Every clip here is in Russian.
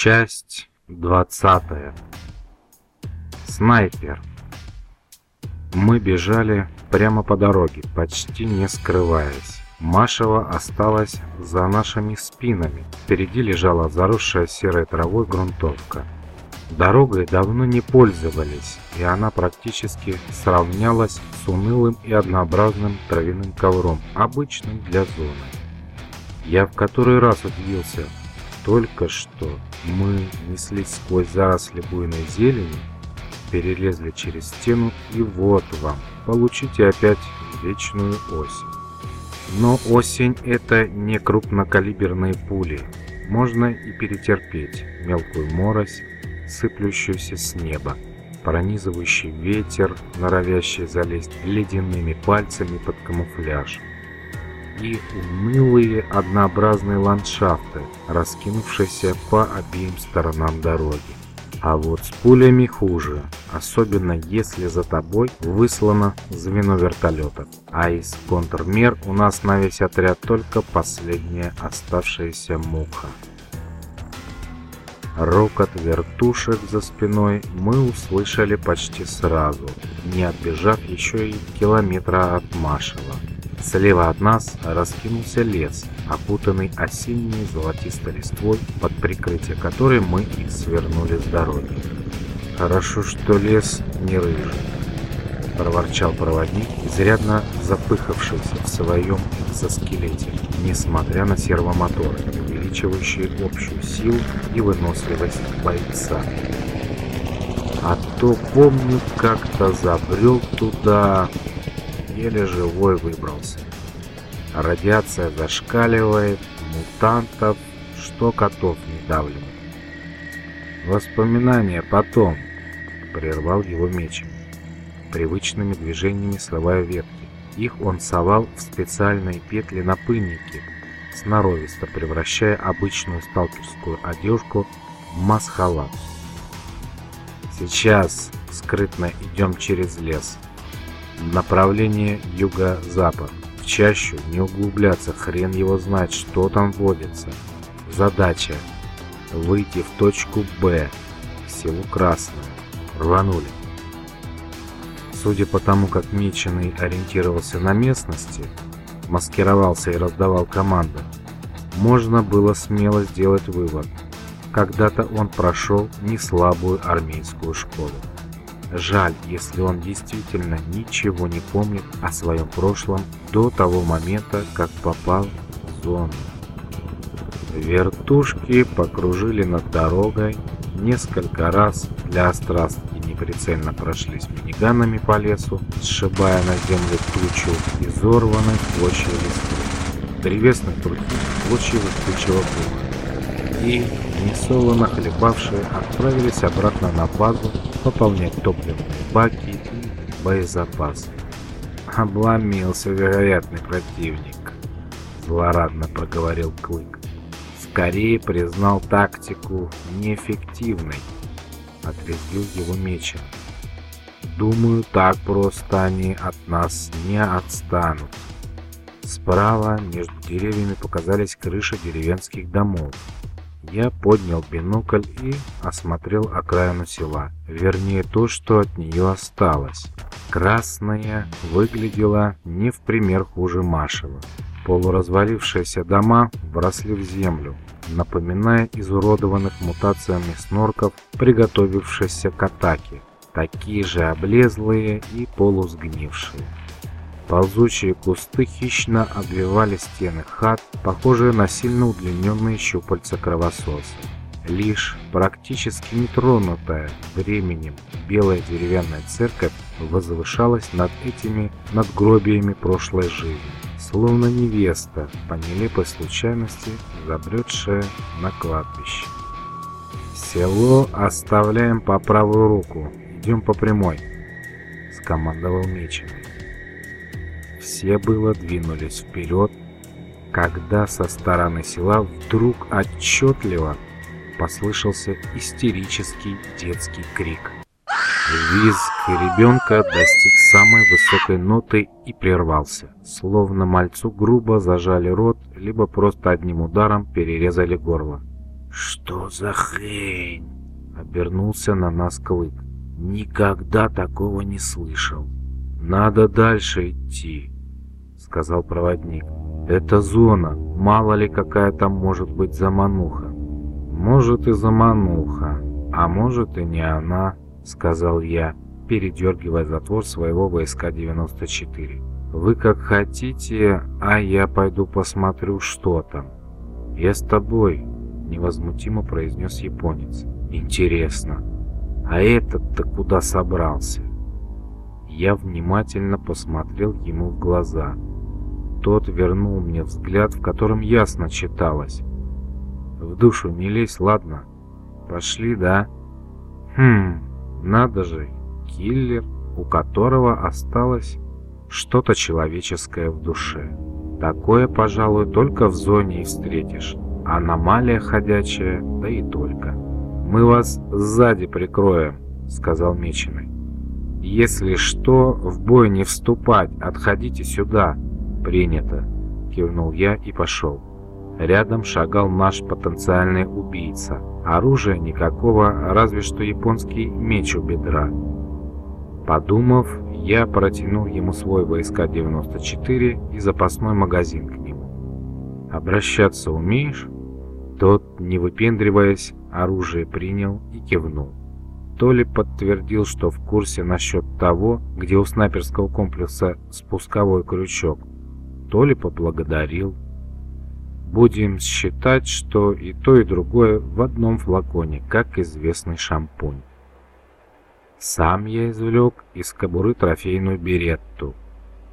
Часть двадцатая. Снайпер. Мы бежали прямо по дороге, почти не скрываясь. Машева осталась за нашими спинами. Впереди лежала заросшая серой травой грунтовка. Дорогой давно не пользовались, и она практически сравнялась с унылым и однообразным травяным ковром, обычным для зоны. Я в который раз удивился, только что мы неслись сквозь заросли буйной зелени, перелезли через стену и вот вам, получите опять вечную осень. Но осень это не крупнокалиберные пули, можно и перетерпеть мелкую морось, сыплющуюся с неба, пронизывающий ветер, норовящий залезть ледяными пальцами под камуфляж, и унылые однообразные ландшафты, раскинувшиеся по обеим сторонам дороги. А вот с пулями хуже, особенно если за тобой выслано звено вертолетов. А из контрмер у нас на весь отряд только последняя оставшаяся муха. Рокот вертушек за спиной мы услышали почти сразу, не отбежав еще и километра от Машева. Слева от нас раскинулся лес, опутанный осенней золотистой листвой, под прикрытие которой мы и свернули с дороги. «Хорошо, что лес не рыжий», — проворчал проводник, изрядно запыхавшийся в своем экзоскелете, несмотря на сервомоторы, увеличивающие общую силу и выносливость бойца. А то помню, как-то забрел туда еле живой выбрался. Радиация зашкаливает, мутантов, что котов не давлено. Воспоминания потом, прервал его мечем. Привычными движениями срывая ветки. Их он совал в специальные петли на пыльнике, сноровисто превращая обычную сталкерскую одежку в масхалат. Сейчас скрытно идем через лес. Направление юго-запад. В чащу не углубляться, хрен его знает, что там водится. Задача – выйти в точку Б, к селу Красное. Рванули. Судя по тому, как Меченый ориентировался на местности, маскировался и раздавал команды, можно было смело сделать вывод. Когда-то он прошел неслабую армейскую школу. Жаль, если он действительно ничего не помнит о своем прошлом до того момента, как попал в зону. Вертушки покружили над дорогой, несколько раз для острастки неприцельно прошлись миниганами по лесу, сшибая на землю тучу изорванной клочья листвы, древесных трухи, клочья выстучего пуха. И, несолоно хлебавшие, отправились обратно на базу пополнять топливные баки и боезапас. «Обломился вероятный противник», — злорадно проговорил Клык. «Скорее признал тактику неэффективной», — отрезвил его Мечин. «Думаю, так просто они от нас не отстанут». Справа между деревьями показались крыши деревенских домов. Я поднял бинокль и осмотрел окраину села, вернее то, что от нее осталось. Красная выглядела не в пример хуже Машева. Полуразвалившиеся дома вросли в землю, напоминая изуродованных мутациями снорков, приготовившихся к атаке, такие же облезлые и полусгнившие. Ползучие кусты хищно обвивали стены хат, похожие на сильно удлиненные щупальца кровососа. Лишь практически нетронутая временем белая деревянная церковь возвышалась над этими надгробиями прошлой жизни, словно невеста, по нелепой случайности забредшая на кладбище. «Село оставляем по правую руку, идем по прямой», — скомандовал Меченый. Все было двинулись вперед, когда со стороны села вдруг отчетливо послышался истерический детский крик. Визг ребенка достиг самой высокой ноты и прервался, словно мальцу грубо зажали рот, либо просто одним ударом перерезали горло. «Что за хрень?» — обернулся на нас Клык. «Никогда такого не слышал». «Надо дальше идти», — сказал проводник. «Это зона, мало ли какая там может быть замануха». «Может и замануха, а может и не она», — сказал я, передергивая затвор своего ВСК-94. «Вы как хотите, а я пойду посмотрю, что там». «Я с тобой», — невозмутимо произнес японец. «Интересно, а этот-то куда собрался?» Я внимательно посмотрел ему в глаза. Тот вернул мне взгляд, в котором ясно читалось. «В душу не лезь, ладно? Пошли, да?» «Хм, надо же, киллер, у которого осталось что-то человеческое в душе. Такое, пожалуй, только в зоне и встретишь. Аномалия ходячая, да и только. «Мы вас сзади прикроем», — сказал Меченый. «Если что, в бой не вступать, отходите сюда». «Принято», — кивнул я и пошел. Рядом шагал наш потенциальный убийца. Оружия никакого, разве что японский меч у бедра. Подумав, я протянул ему свой ВСК-94 и запасной магазин к нему. «Обращаться умеешь?» Тот, не выпендриваясь, оружие принял и кивнул. То ли подтвердил, что в курсе насчет того, где у снайперского комплекса спусковой крючок, то ли поблагодарил. Будем считать, что и то, и другое в одном флаконе, как известный шампунь. Сам я извлек из кобуры трофейную беретту,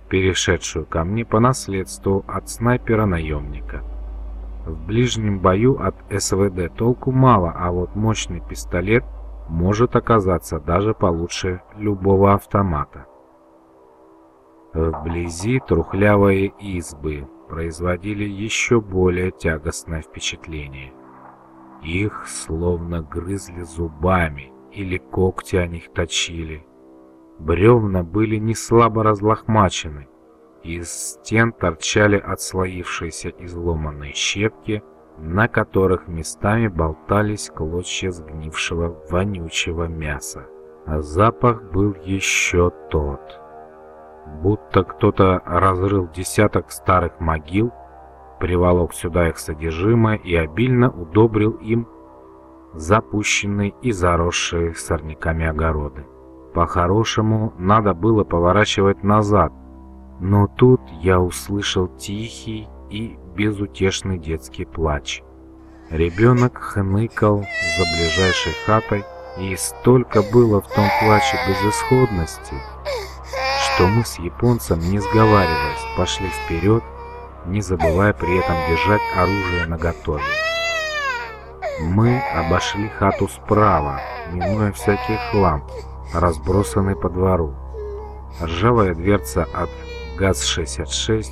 перешедшую ко мне по наследству от снайпера-наемника. В ближнем бою от СВД толку мало, а вот мощный пистолет может оказаться даже получше любого автомата. Вблизи трухлявые избы производили еще более тягостное впечатление. Их словно грызли зубами, или когти о них точили. Бревна были не слабо разлохмачены, из стен торчали отслоившиеся изломанные щепки, на которых местами болтались клочья сгнившего вонючего мяса. А запах был еще тот. Будто кто-то разрыл десяток старых могил, приволок сюда их содержимое и обильно удобрил им запущенные и заросшие сорняками огороды. По-хорошему, надо было поворачивать назад, но тут я услышал тихий и безутешный детский плач. Ребенок хныкал за ближайшей хатой, и столько было в том плаче безысходности, что мы с японцем, не сговариваясь, пошли вперед, не забывая при этом держать оружие наготове. Мы обошли хату справа, минуя всякий хлам, разбросанный по двору. Ржавая дверца от ГАЗ-66,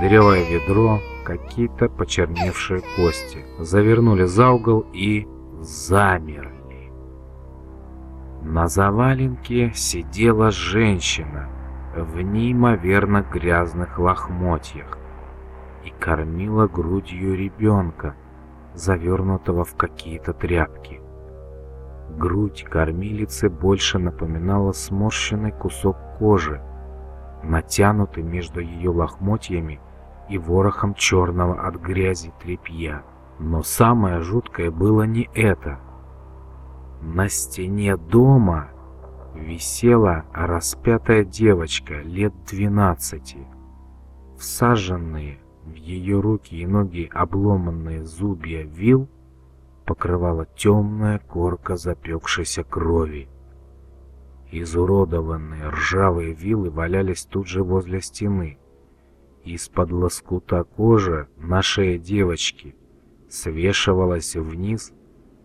дырявое ведро, какие-то почерневшие кости. Завернули за угол и замерли. На заваленке сидела женщина в неимоверно грязных лохмотьях и кормила грудью ребенка, завернутого в какие-то тряпки. Грудь кормилицы больше напоминала сморщенный кусок кожи, натянутый между ее лохмотьями и ворохом черного от грязи тряпья. Но самое жуткое было не это. На стене дома висела распятая девочка лет двенадцати, всаженные в ее руки и ноги обломанные зубья вил покрывала темная корка запекшейся крови. Изуродованные ржавые вилы валялись тут же возле стены. Из-под лоскута кожи на шее девочки свешивалась вниз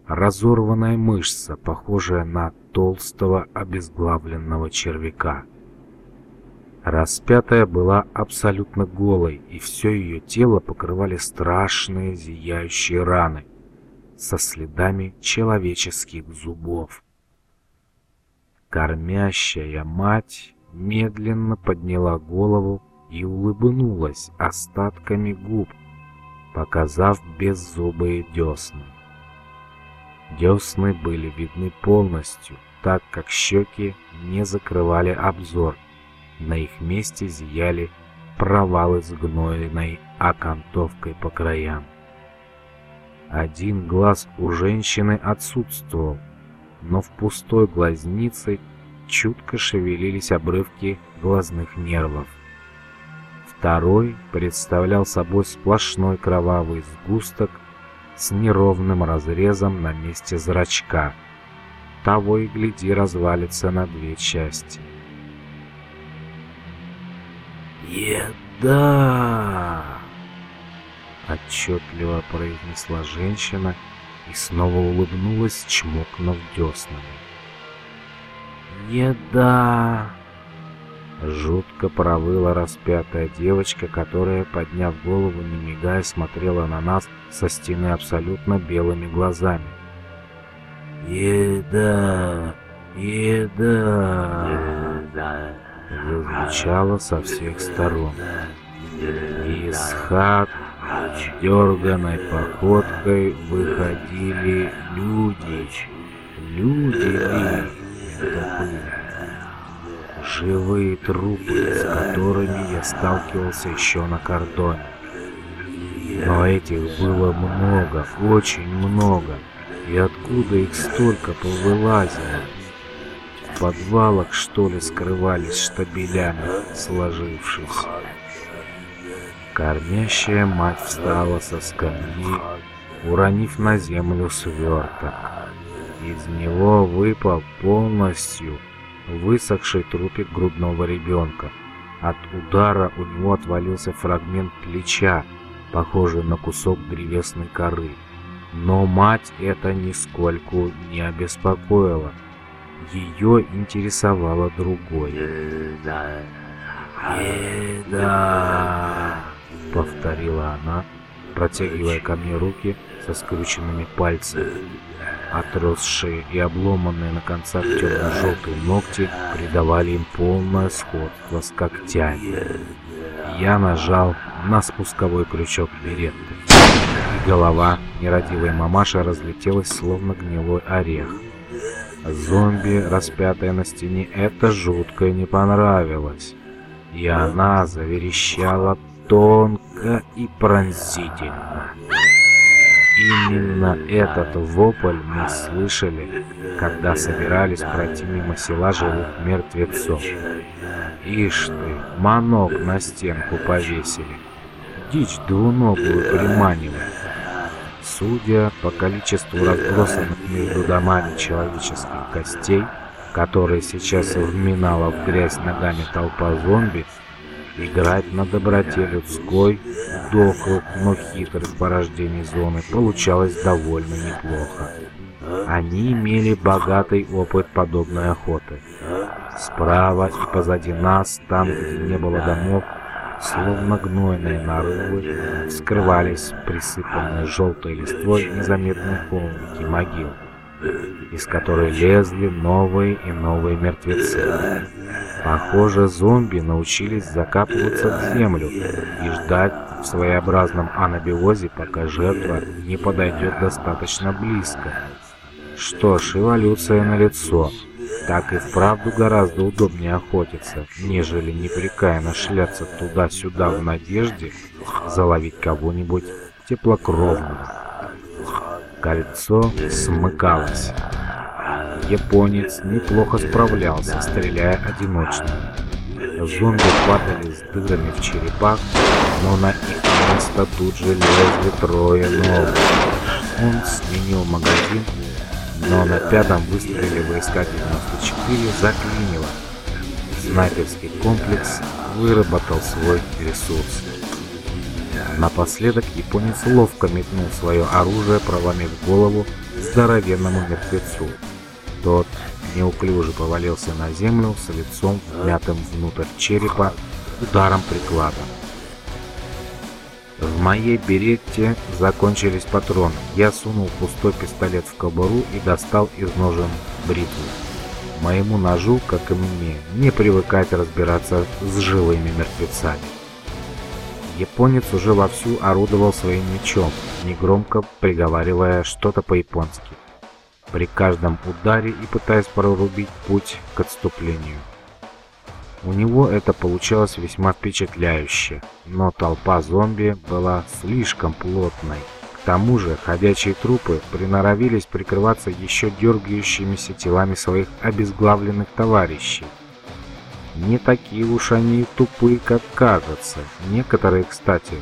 разорванная мышца, похожая на толстого обезглавленного червяка. Распятая была абсолютно голой, и все ее тело покрывали страшные зияющие раны со следами человеческих зубов. Кормящая мать медленно подняла голову и улыбнулась остатками губ, показав беззубые десны. Десны были видны полностью, так как щеки не закрывали обзор. На их месте зияли провалы с гнойной окантовкой по краям. Один глаз у женщины отсутствовал, но в пустой глазнице чутко шевелились обрывки глазных нервов. Второй представлял собой сплошной кровавый сгусток с неровным разрезом на месте зрачка. Того и гляди развалится на две части. «Еда!» Отчетливо произнесла женщина и снова улыбнулась, чмокнув деснами. «Еда!» Жутко провыла распятая девочка, которая, подняв голову, не мигая, смотрела на нас со стены абсолютно белыми глазами. «Еда! Еда!» Зазвучало со всех сторон. Из хат дерганой походкой выходили люди. Люди ли это были? Живые трупы, с которыми я сталкивался еще на кордоне. Но этих было много, очень много. И откуда их столько повылазило? В подвалах, что ли, скрывались штабелями, сложившись. Кормящая мать встала со скамьи, уронив на землю сверток. Из него выпал полностью высохший трупик грудного ребенка. От удара у него отвалился фрагмент плеча, похожий на кусок древесной коры. Но мать это нисколько не обеспокоила. Ее интересовало другое. «Еда!» — повторила она, протягивая ко мне руки со скрученными пальцами. Отросшие и обломанные на концах темно-желтые ногти придавали им полное сходство с когтями. Я нажал на спусковой крючок беретты, и голова нерадивой мамаши разлетелась, словно гнилой орех. Зомби, распятая на стене, это жутко не понравилось, и она заверещала тонко и пронзительно. Именно этот вопль мы слышали, когда собирались пройти мимо села живых мертвецов. Ишь ты, манок на стенку повесили. Дичь двуногую приманивает. Судя по количеству разбросанных между домами человеческих костей, которые сейчас вминала в грязь ногами толпа зомби, Играть на доброте людской, дохлых, но хитрых порождений зоны получалось довольно неплохо. Они имели богатый опыт подобной охоты. Справа и позади нас, там, где не было домов, словно гнойные нарывы, скрывались присыпанные желтой листвой незаметные холмики могил, из которой лезли новые и новые мертвецы. Похоже, зомби научились закапываться в землю и ждать в своеобразном анабиозе, пока жертва не подойдет достаточно близко. Что ж, эволюция на лицо. Так и вправду гораздо удобнее охотиться, нежели непрекаянно шляться туда-сюда в надежде заловить кого-нибудь теплокровного. Кольцо смыкалось. Японец неплохо справлялся, стреляя одиночно. Зомби падали с дырами в черепах, но на их место тут же лезли трое новых. Он сменил магазин, но на пятом выстреле войска 94 заклинило. Снайперский комплекс выработал свой ресурс. Напоследок японец ловко метнул свое оружие, проломив голову здоровенному мертвецу. Тот неуклюже повалился на землю с лицом вмятым внутрь черепа ударом приклада. В моей беретте закончились патроны. Я сунул пустой пистолет в кобуру и достал из ножен бритву. Моему ножу, как и мне, не привыкать разбираться с живыми мертвецами. Японец уже вовсю орудовал своим мечом, негромко приговаривая что-то по-японски. при каждом ударе и пытаясь прорубить путь к отступлению. У него это получалось весьма впечатляюще, но толпа зомби была слишком плотной. К тому же ходячие трупы приноровились прикрываться еще дергающимися телами своих обезглавленных товарищей. Не такие уж они и тупые, как кажется. Некоторые, кстати,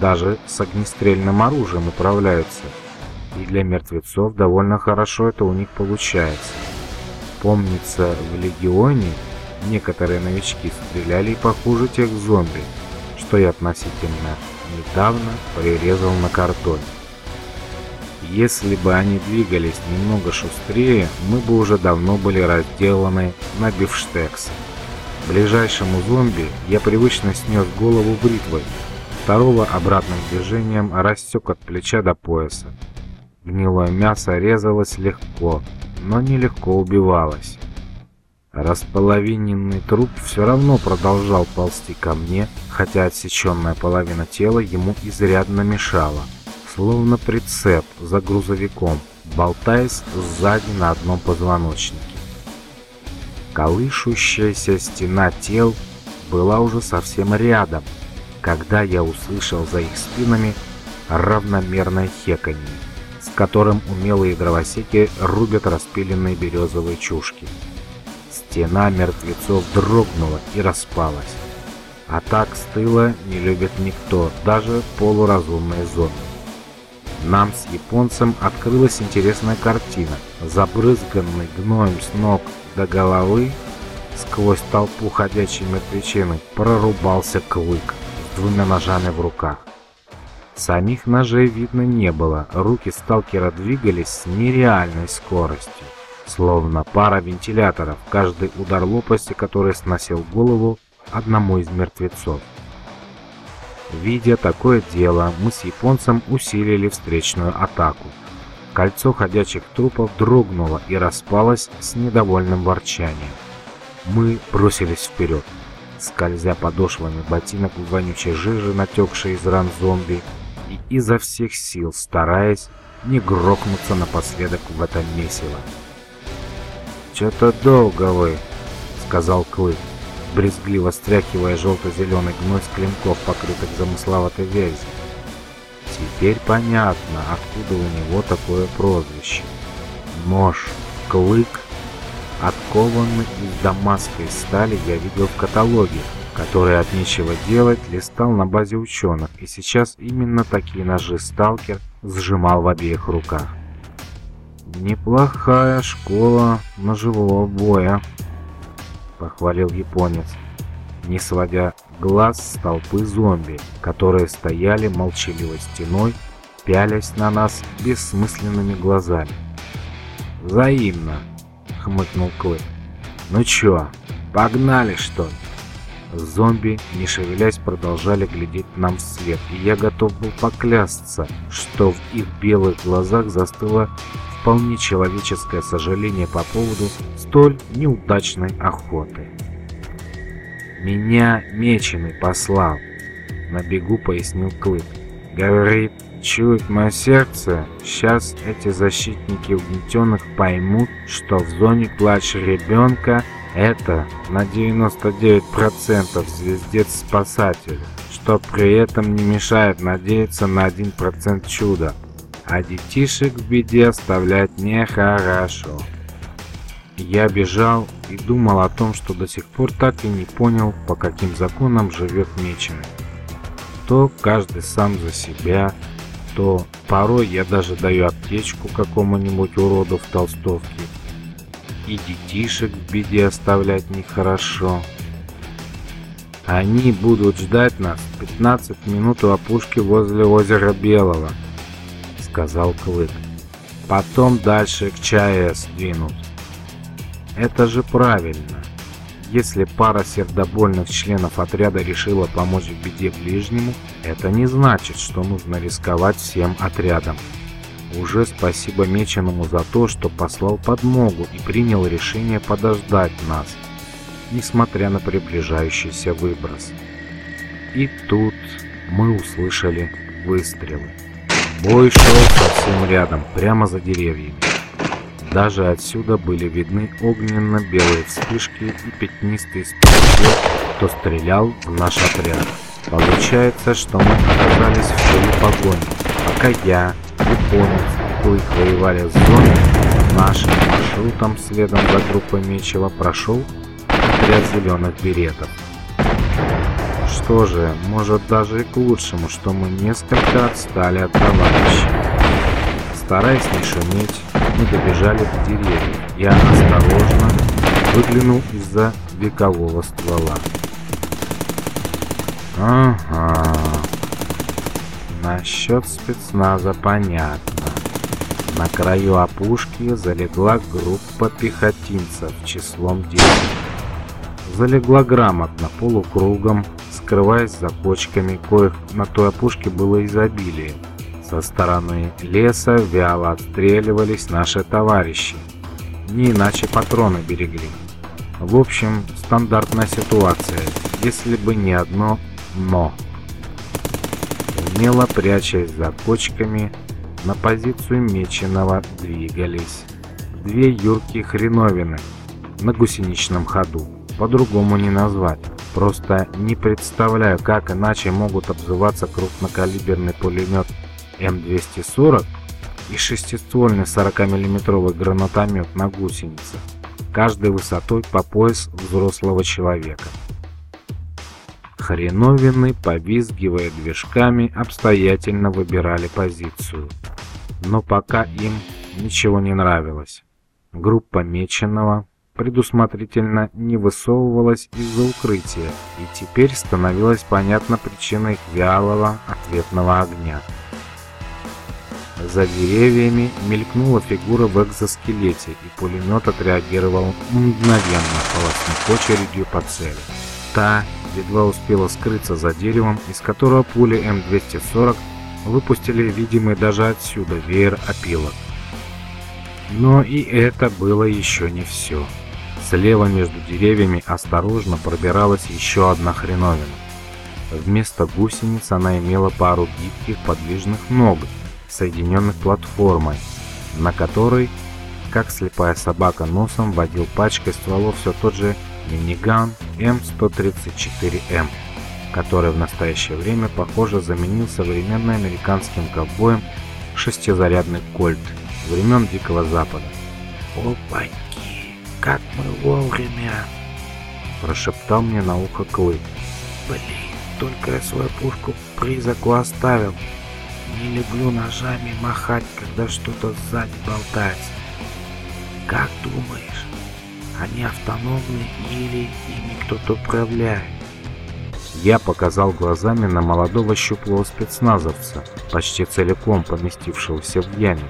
даже с огнестрельным оружием управляются. И для мертвецов довольно хорошо это у них получается. Помнится, в Легионе некоторые новички стреляли похуже тех зомби, что я относительно недавно прирезал на картоне. Если бы они двигались немного шустрее, мы бы уже давно были разделаны на бифштексы. Ближайшему зомби я привычно снес голову бритвой, второго обратным движением рассек от плеча до пояса. Гнилое мясо резалось легко, но нелегко убивалось. Располовиненный труп все равно продолжал ползти ко мне, хотя отсеченная половина тела ему изрядно мешала, словно прицеп за грузовиком, болтаясь сзади на одном позвоночнике. Колышущаяся стена тел была уже совсем рядом, когда я услышал за их спинами равномерное хеканье, с которым умелые дровосеки рубят распиленные березовые чушки. Стена мертвецов дрогнула и распалась. А так с тыла не любит никто, даже полуразумные зомби. Нам с японцем открылась интересная картина. Забрызганный гноем с ног до головы, сквозь толпу ходячей мертвечины, прорубался клык с двумя ножами в руках. Самих ножей видно не было, руки сталкера двигались с нереальной скоростью, словно пара вентиляторов, каждый удар лопасти, который сносил голову одному из мертвецов. Видя такое дело, мы с японцем усилили встречную атаку. Кольцо ходячих трупов дрогнуло и распалось с недовольным ворчанием. Мы бросились вперед, скользя подошвами ботинок в вонючей жиже, натекшей из ран зомби, и изо всех сил стараясь не грохнуться напоследок в это месиво. «Чё-то долго вы», — сказал Клык, брезгливо стряхивая желто-зеленый гной с клинков, покрытых замысловатой вязью. Теперь понятно, откуда у него такое прозвище. Нож, клык, откованный из дамасской стали я видел в каталоге, который от нечего делать листал на базе ученых, и сейчас именно такие ножи сталкер сжимал в обеих руках. «Неплохая школа ножевого боя», — похвалил японец не сводя глаз с толпы зомби, которые стояли молчаливой стеной, пялясь на нас бессмысленными глазами. «Взаимно!» — хмыкнул Клык. «Ну чё, погнали, что ли?» Зомби, не шевелясь, продолжали глядеть нам вслед, и я готов был поклясться, что в их белых глазах застыло вполне человеческое сожаление по поводу столь неудачной охоты. «Меня меченый послал», — на бегу пояснил Клык. «Говорит, чует мое сердце, сейчас эти защитники угнетенных поймут, что в зоне плач ребенка это на 99% звездец-спасатель, что при этом не мешает надеяться на 1% чуда, а детишек в беде оставлять нехорошо». Я бежал и думал о том, что до сих пор так и не понял, по каким законам живет Меченый. То каждый сам за себя, то порой я даже даю аптечку какому-нибудь уроду в толстовке. И детишек в беде оставлять нехорошо. Они будут ждать нас 15 минут у опушки возле озера Белого, сказал Клык. Потом дальше к ЧАЭС двинут. Это же правильно. Если пара сердобольных членов отряда решила помочь в беде ближнему, это не значит, что нужно рисковать всем отрядом. Уже спасибо Меченому за то, что послал подмогу и принял решение подождать нас, несмотря на приближающийся выброс. И тут мы услышали выстрелы. Бой шел совсем рядом, прямо за деревьями. Даже отсюда были видны огненно-белые вспышки и пятнистый спичок, кто стрелял в наш отряд. Получается, что мы оказались в поле погони. Пока я, японец и Клык воевали с зоной, нашим маршрутом следом за группой Мечева прошел отряд зеленых беретов. Что же, может даже и к лучшему, что мы несколько отстали от товарищей. Стараясь не шуметь, мы добежали к деревьям. Я осторожно выглянул из-за векового ствола. Ага. Насчет спецназа понятно. На краю опушки залегла группа пехотинцев числом 10. Залегла грамотно, полукругом, скрываясь за кочками, коих на той опушке было изобилие. Со стороны леса вяло отстреливались наши товарищи. Не иначе патроны берегли. В общем, стандартная ситуация, если бы не одно «но». Умело прячась за кочками, на позицию Меченого двигались. Две юркие хреновины на гусеничном ходу, по-другому не назвать. Просто не представляю, как иначе могут обзываться крупнокалиберный пулемет М240 и шестиствольный 40-мм гранатомет на гусенице, каждой высотой по пояс взрослого человека. Хреновины, повизгивая движками, обстоятельно выбирали позицию. Но пока им ничего не нравилось. Группа Меченого предусмотрительно не высовывалась из-за укрытия, и теперь становилась понятна причина их вялого ответного огня. За деревьями мелькнула фигура в экзоскелете, и пулемет отреагировал мгновенно, полоснув очередью по цели. Та едва успела скрыться за деревом, из которого пули М240 выпустили видимый даже отсюда веер опилок. Но и это было еще не все. Слева между деревьями осторожно пробиралась еще одна хреновина. Вместо гусениц она имела пару гибких подвижных ног, соединенных платформой, на которой, как слепая собака носом, водил пачкой стволов все тот же миниган М134М, который в настоящее время, похоже, заменил современным американским ковбоем шестизарядный кольт времен Дикого Запада. «Опаньки, как мы вовремя!» прошептал мне на ухо Клык. «Блин, только я свою пушку призаку оставил. Не люблю ножами махать, когда что-то сзади болтается. Как думаешь, они автономны или ими кто-то управляет? Я показал глазами на молодого щуплого спецназовца, почти целиком поместившегося в яме,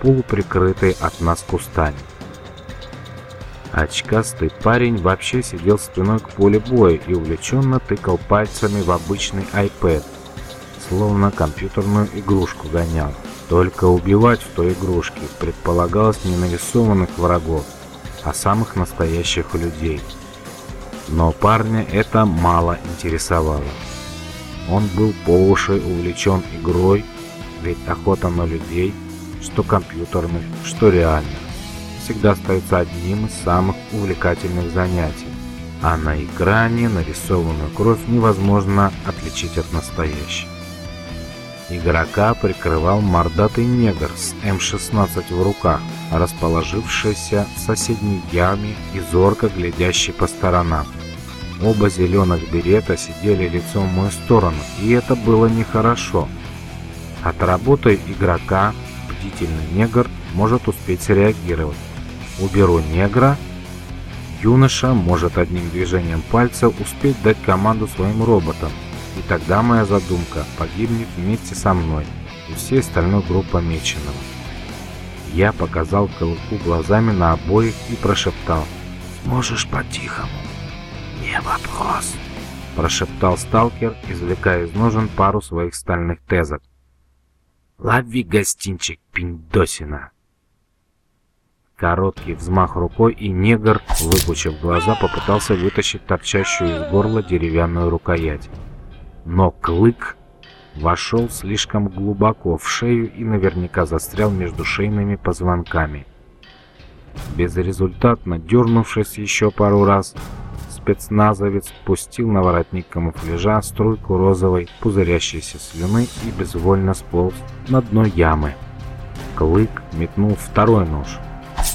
полуприкрытой от нас кустами. Очкастый парень вообще сидел спиной к полю боя и увлеченно тыкал пальцами в обычный iPad, словно компьютерную игрушку гонял. Только убивать в той игрушке предполагалось не нарисованных врагов, а самых настоящих людей. Но парня это мало интересовало. Он был по уши увлечен игрой, ведь охота на людей, что компьютерных, что реальных, всегда остается одним из самых увлекательных занятий. А на экране нарисованную кровь невозможно отличить от настоящей. Игрока прикрывал мордатый негр с М-16 в руках, расположившийся в соседней яме и зорко глядящий по сторонам. Оба зеленых берета сидели лицом в мою сторону, и это было нехорошо. От работы игрока бдительный негр может успеть среагировать. Уберу негра, юноша может одним движением пальца успеть дать команду своим роботам, и тогда моя задумка погибнет вместе со мной и всей остальной группой меченого. Я показал Колыку глазами на обоих и прошептал. «Можешь по-тихому. Не вопрос», – прошептал сталкер, извлекая из ножен пару своих стальных тезок. «Лови гостинчик, пиндосина!» Короткий взмах рукой, и негр, выпучив глаза, попытался вытащить торчащую из горла деревянную рукоять но клык вошел слишком глубоко в шею и наверняка застрял между шейными позвонками. Безрезультатно дернувшись еще пару раз, спецназовец пустил на воротник камуфляжа струйку розовой пузырящейся слюны и безвольно сполз на дно ямы. Клык метнул второй нож.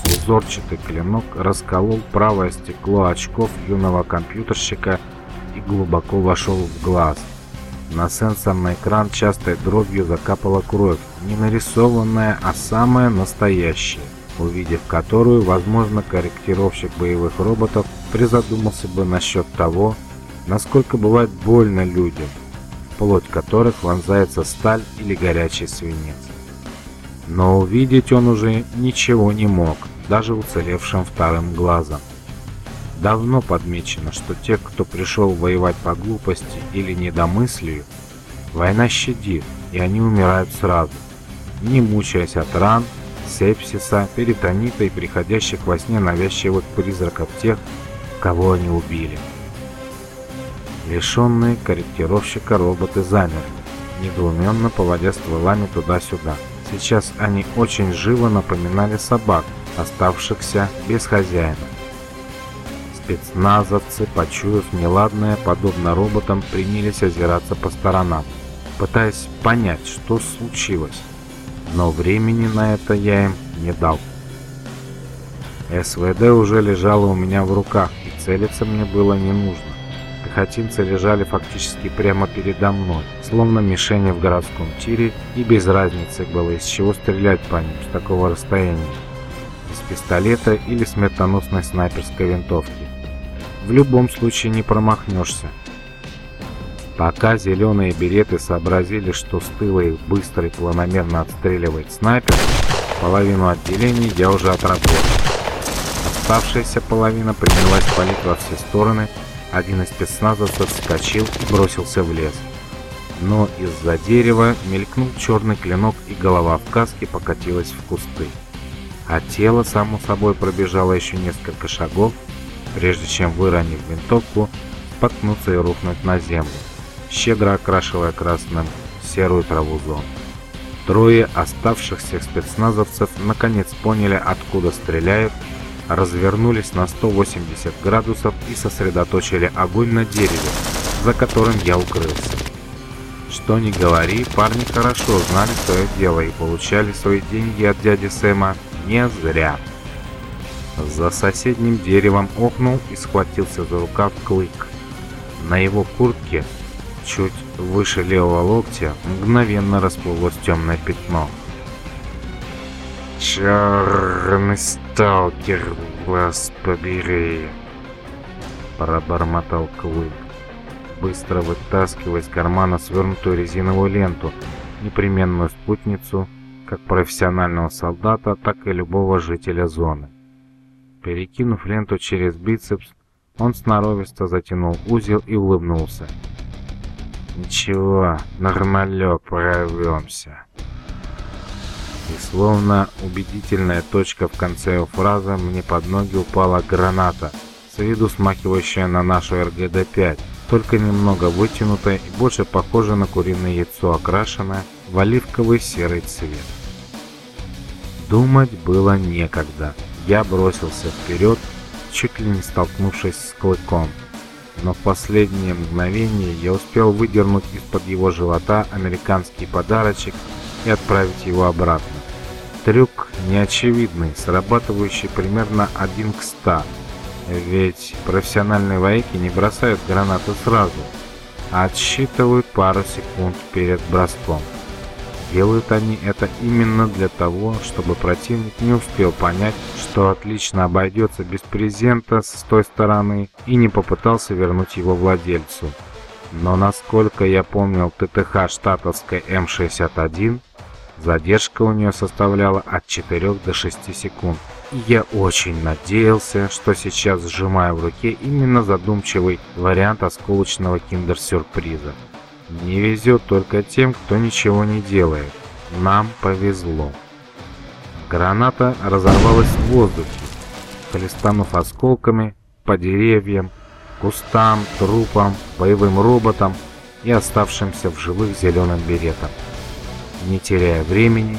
Узорчатый клинок расколол правое стекло очков юного компьютерщика и глубоко вошел в глаз. На сенсорный экран частой дробью закапала кровь, не нарисованная, а самая настоящая, увидев которую, возможно, корректировщик боевых роботов призадумался бы насчет того, насколько бывает больно людям, плоть которых вонзается сталь или горячий свинец. Но увидеть он уже ничего не мог, даже уцелевшим вторым глазом. Давно подмечено, что те, кто пришел воевать по глупости или недомыслию, война щадит, и они умирают сразу, не мучаясь от ран, сепсиса, перитонита и приходящих во сне навязчивых призраков тех, кого они убили. Лишенные корректировщика роботы замерли, недоуменно поводя стволами туда-сюда. Сейчас они очень живо напоминали собак, оставшихся без хозяина. Спецназовцы, почуяв неладное, подобно роботам, принялись озираться по сторонам, пытаясь понять, что случилось. Но времени на это я им не дал. СВД уже лежало у меня в руках, и целиться мне было не нужно. Пехотинцы лежали фактически прямо передо мной, словно мишени в городском тире, и без разницы было из чего стрелять по ним с такого расстояния из пистолета или смертоносной снайперской винтовки. В любом случае не промахнешься. Пока зеленые береты сообразили, что с тыла их быстро и планомерно отстреливает снайпер, половину отделений я уже отработал. Оставшаяся половина принялась палить во все стороны, один из спецназовцев вскочил и бросился в лес. Но из-за дерева мелькнул черный клинок, и голова в каске покатилась в кусты а тело, само собой, пробежало еще несколько шагов, прежде чем, выронив винтовку, споткнуться и рухнуть на землю, щедро окрашивая красным серую траву зон. Трое оставшихся спецназовцев наконец поняли, откуда стреляют, развернулись на 180 градусов и сосредоточили огонь на дереве, за которым я укрылся. Что ни говори, парни хорошо знали свое дело и получали свои деньги от дяди Сэма не зря. За соседним деревом охнул и схватился за рукав клык. На его куртке, чуть выше левого локтя, мгновенно расплылось темное пятно. «Черный сталкер, вас побери!» Пробормотал клык, быстро вытаскивая из кармана свернутую резиновую ленту, непременную спутницу как профессионального солдата, так и любого жителя зоны. Перекинув ленту через бицепс, он сноровисто затянул узел и улыбнулся. «Ничего, нормалек, прорвемся». И словно убедительная точка в конце его фразы, мне под ноги упала граната, с виду смахивающая на нашу РГД-5, только немного вытянутая и больше похожа на куриное яйцо, окрашенное в оливковый серый цвет. Думать было некогда. Я бросился вперед, чуть ли не столкнувшись с клыком. Но в последнее мгновение я успел выдернуть из-под его живота американский подарочек и отправить его обратно. Трюк неочевидный, срабатывающий примерно один к ста. Ведь профессиональные вояки не бросают гранаты сразу, а отсчитывают пару секунд перед броском. Делают они это именно для того, чтобы противник не успел понять, что отлично обойдется без презента с той стороны и не попытался вернуть его владельцу. Но насколько я помнил ТТХ штатовской М61, задержка у нее составляла от 4 до 6 секунд. И я очень надеялся, что сейчас сжимаю в руке именно задумчивый вариант осколочного киндер-сюрприза. Не везет только тем, кто ничего не делает. Нам повезло. Граната разорвалась в воздухе, хлестанув осколками по деревьям, кустам, трупам, боевым роботам и оставшимся в живых зеленым беретам. Не теряя времени,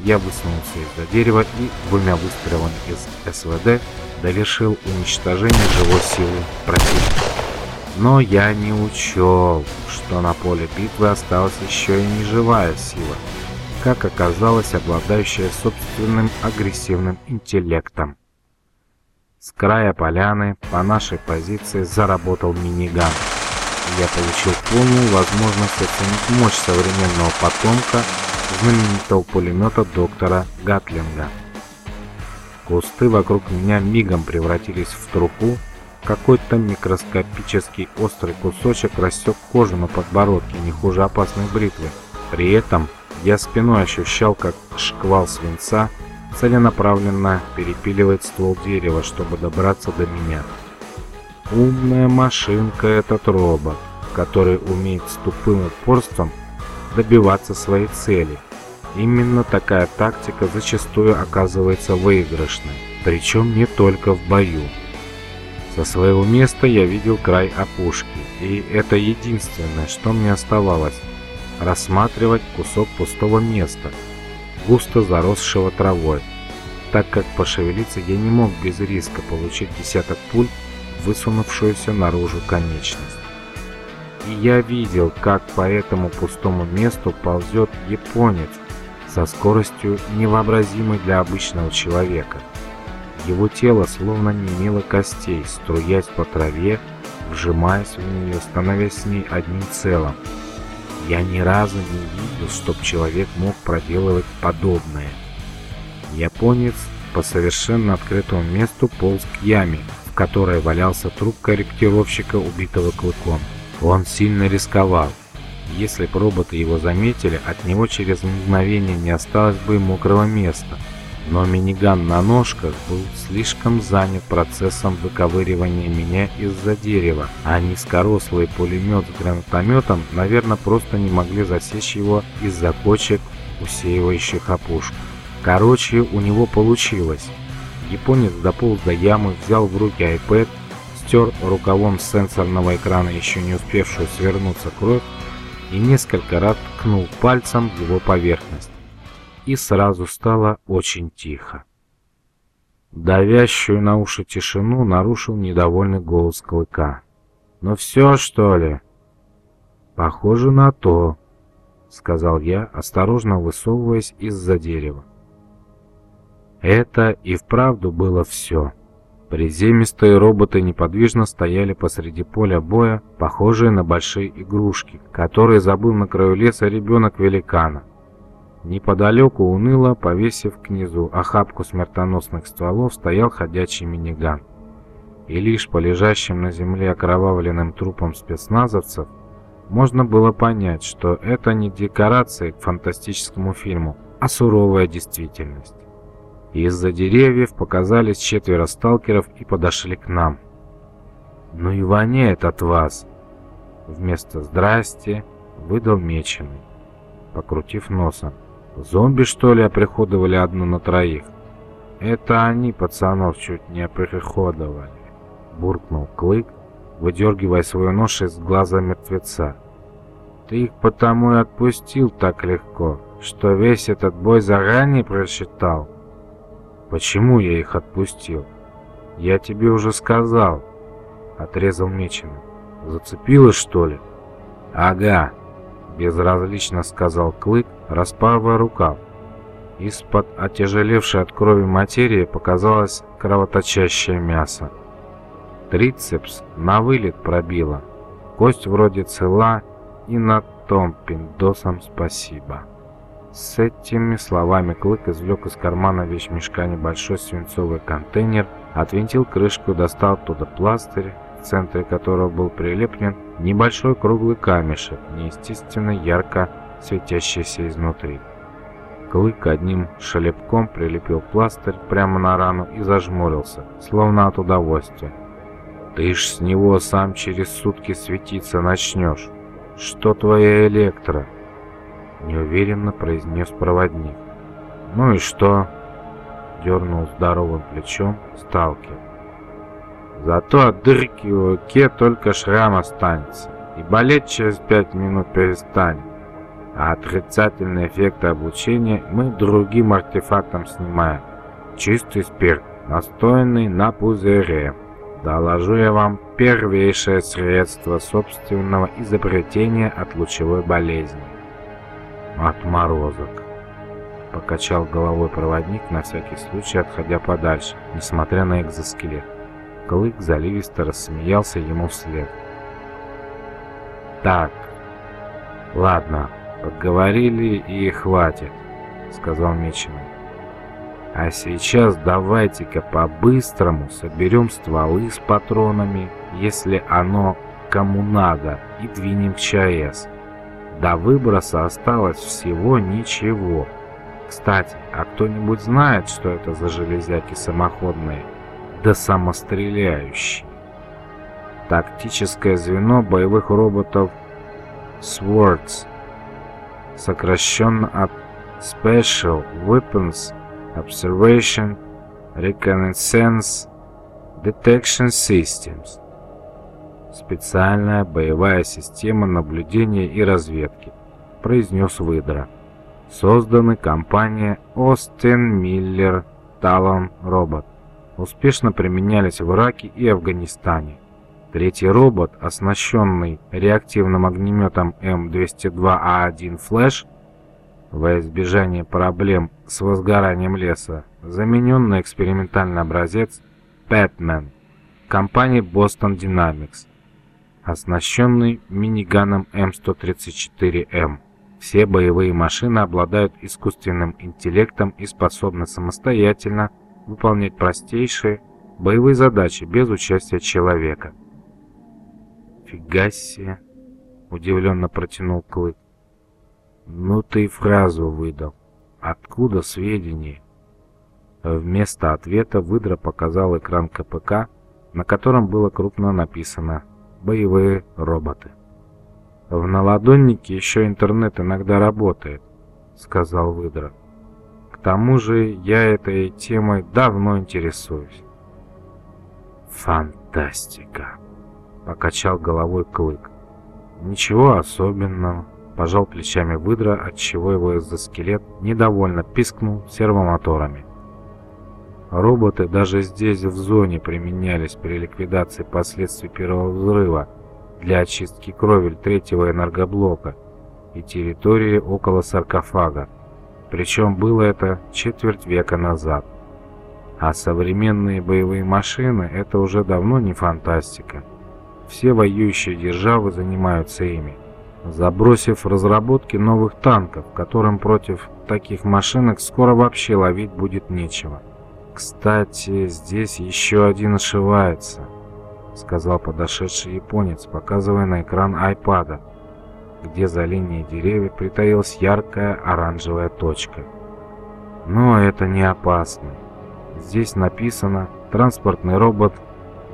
я высунулся из-за дерева и двумя выстрелами из СВД довершил уничтожение живой силы противника. Но я не учел, что на поле битвы осталась еще и неживая сила, как оказалось, обладающая собственным агрессивным интеллектом. С края поляны по нашей позиции заработал миниган. Я получил полную возможность оценить мощь современного потомка знаменитого пулемета доктора Гатлинга. Кусты вокруг меня мигом превратились в труху, какой-то микроскопический острый кусочек рассек кожу на подбородке не хуже опасной бритвы. При этом я спиной ощущал, как шквал свинца целенаправленно перепиливает ствол дерева, чтобы добраться до меня. Умная машинка этот робот, который умеет с тупым упорством добиваться своей цели. Именно такая тактика зачастую оказывается выигрышной, причем не только в бою. Со своего места я видел край опушки, и это единственное, что мне оставалось – рассматривать кусок пустого места, густо заросшего травой, так как пошевелиться я не мог без риска получить десяток пуль высунувшуюся наружу конечность. И я видел, как по этому пустому месту ползет японец со скоростью невообразимой для обычного человека. Его тело словно не имело костей, струясь по траве, вжимаясь в нее, становясь с ней одним целым. Я ни разу не видел, чтоб человек мог проделывать подобное. Японец по совершенно открытому месту полз к яме, в которой валялся труп корректировщика, убитого клыком. Он сильно рисковал. Если бы роботы его заметили, от него через мгновение не осталось бы мокрого места. Но миниган на ножках был слишком занят процессом выковыривания меня из-за дерева, а низкорослый пулемет с гранатометом, наверное, просто не могли засечь его из-за кочек, усеивающих опушку. Короче, у него получилось. Японец дополз до ямы, взял в руки iPad, стер рукавом сенсорного экрана еще не успевшую свернуться кровь и несколько раз ткнул пальцем его поверхность. И сразу стало очень тихо. Давящую на уши тишину нарушил недовольный голос Клыка. «Ну все, что ли?» «Похоже на то», — сказал я, осторожно высовываясь из-за дерева. Это и вправду было все. Приземистые роботы неподвижно стояли посреди поля боя, похожие на большие игрушки, которые забыл на краю леса ребенок великана. Неподалеку уныло, повесив к низу охапку смертоносных стволов, стоял ходячий миниган. И лишь по лежащим на земле окровавленным трупам спецназовцев можно было понять, что это не декорации к фантастическому фильму, а суровая действительность. Из-за деревьев показались четверо сталкеров и подошли к нам. «Ну и воняет от вас!» Вместо «здрасте» выдал меченый, покрутив носом. «Зомби, что ли, оприходовали одну на троих?» «Это они пацанов чуть не оприходовали», — буркнул Клык, выдергивая свою нож из глаза мертвеца. «Ты их потому и отпустил так легко, что весь этот бой заранее просчитал». Почему я их отпустил? Я тебе уже сказал, отрезал Меченый. Зацепилось, что ли? Ага, безразлично сказал Клык, распарывая рукав. Из-под отяжелевшей от крови материи показалось кровоточащее мясо. Трицепс на вылет пробило. Кость вроде цела, и на том пиндосом спасибо. С этими словами Клык извлек из кармана вещмешка небольшой свинцовый контейнер, отвинтил крышку и достал оттуда пластырь, в центре которого был прилеплен небольшой круглый камешек, неестественно ярко светящийся изнутри. Клык одним шелепком прилепил пластырь прямо на рану и зажмурился, словно от удовольствия. «Ты ж с него сам через сутки светиться начнешь. Что твоя электро?» Неуверенно произнес проводник. «Ну и что?» — дернул здоровым плечом сталкер. «Зато от дырки в руке только шрам останется, и болеть через пять минут перестанет. А отрицательные эффекты облучения мы другим артефактом снимаем. Чистый спирт, настоянный на пузыре. Доложу я вам первейшее средство собственного изобретения от лучевой болезни. Отморозок. Покачал головой проводник, на всякий случай отходя подальше, несмотря на экзоскелет. Клык заливисто рассмеялся ему вслед. «Так, ладно, поговорили и хватит», — сказал Меченый. «А сейчас давайте-ка по-быстрому соберем стволы с патронами, если оно кому надо, и двинем к ЧАЭС. До выброса осталось всего ничего. Кстати, а кто-нибудь знает, что это за железяки самоходные? Да самостреляющие. Тактическое звено боевых роботов SWORDS, сокращенно от Special Weapons Observation Reconnaissance Detection Systems. Специальная боевая система наблюдения и разведки, произнес Выдра созданы компанией Остин Миллер Талон Робот. Успешно применялись в Ираке и Афганистане. Третий робот, оснащенный реактивным огнеметом М202А1 «Флэш», во избежание проблем с возгоранием леса, заменен на экспериментальный образец «Пэтмен» компании Boston Dynamics, оснащенный миниганом М134М. Все боевые машины обладают искусственным интеллектом и способны самостоятельно выполнять простейшие боевые задачи без участия человека. «Фига себе!» — удивленно протянул Клык. «Ну ты и фразу выдал. Откуда сведения?» Вместо ответа выдра показал экран КПК, на котором было крупно написано «Боевые роботы». «В наладоннике еще интернет иногда работает», — сказал выдра. «К тому же я этой темой давно интересуюсь». «Фантастика!» — покачал головой Клык. «Ничего особенного», — пожал плечами выдра, отчего его экзоскелет недовольно пискнул сервомоторами. Роботы даже здесь в зоне применялись при ликвидации последствий первого взрыва, для очистки кровель третьего энергоблока и территории около саркофага. Причем было это четверть века назад. А современные боевые машины – это уже давно не фантастика. Все воюющие державы занимаются ими, забросив разработки новых танков, которым против таких машинок скоро вообще ловить будет нечего. Кстати, здесь еще один ошивается – сказал подошедший японец, показывая на экран айпада, где за линией деревьев притаилась яркая оранжевая точка. Но это не опасно. Здесь написано «Транспортный робот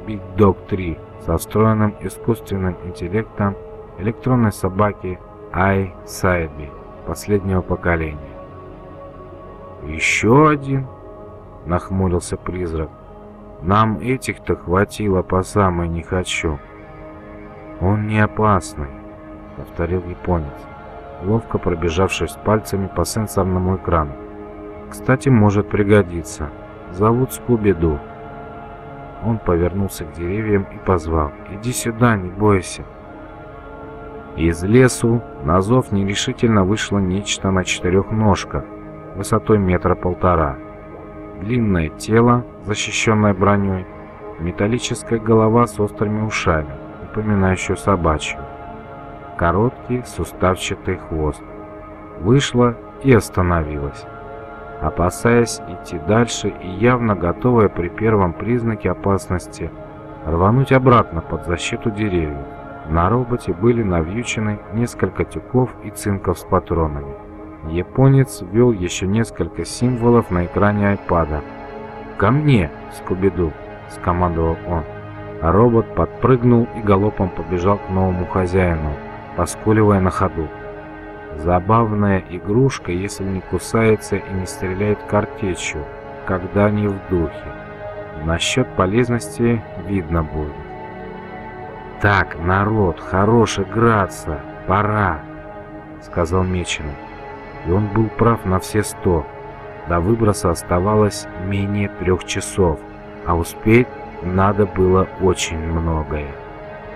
Big Dog 3» со встроенным искусственным интеллектом электронной собаки iSideB последнего поколения. «Еще один?» — нахмурился призрак. Нам этих-то хватило по самой не хочу. Он не опасный, повторил японец, ловко пробежавшись пальцами по сенсорному экрану. Кстати, может пригодиться. Зовут Скуби-Ду. Он повернулся к деревьям и позвал. «Иди сюда, не бойся». Из лесу на зов нерешительно вышло нечто на четырех ножках, высотой метра полтора. Длинное тело, защищенное броней, металлическая голова с острыми ушами, напоминающую собачью, короткий суставчатый хвост. Вышла и остановилась, опасаясь идти дальше и явно готовая при первом признаке опасности рвануть обратно под защиту деревьев. На роботе были навьючены несколько тюков и цинков с патронами. Японец ввел еще несколько символов на экране айпада. «Ко мне, Скуби-Ду!» — скомандовал он. Робот подпрыгнул и галопом побежал к новому хозяину, поскуливая на ходу. Забавная игрушка, если не кусается и не стреляет картечью, когда не в духе. Насчет полезности видно будет. «Так, народ, хорош играться, пора!» — сказал Меченый. И он был прав на все сто. До выброса оставалось менее трех часов, а успеть надо было очень многое.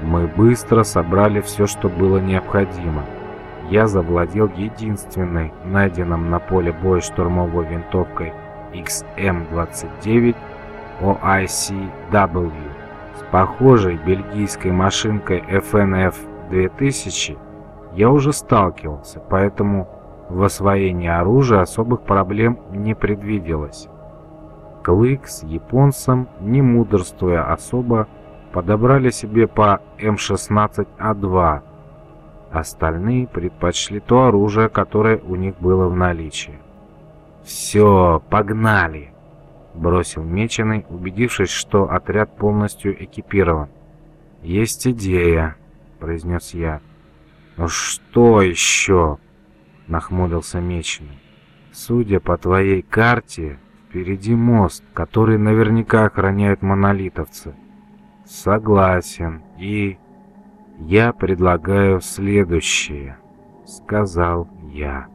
Мы быстро собрали все, что было необходимо. Я завладел единственной, найденным на поле боя штурмовой винтовкой XM-29 OICW с похожей бельгийской машинкой FNF 2000 я уже сталкивался, поэтому в освоении оружия особых проблем не предвиделось. Клык с японцем, не мудрствуя особо, подобрали себе по М16А2. Остальные предпочли то оружие, которое у них было в наличии. «Все, погнали!» — бросил Меченый, убедившись, что отряд полностью экипирован. «Есть идея», — произнес я. «Ну что еще?» — нахмурился Меченый. «Судя по твоей карте, впереди мост, который наверняка охраняют монолитовцы». «Согласен. И я предлагаю следующее», — сказал я.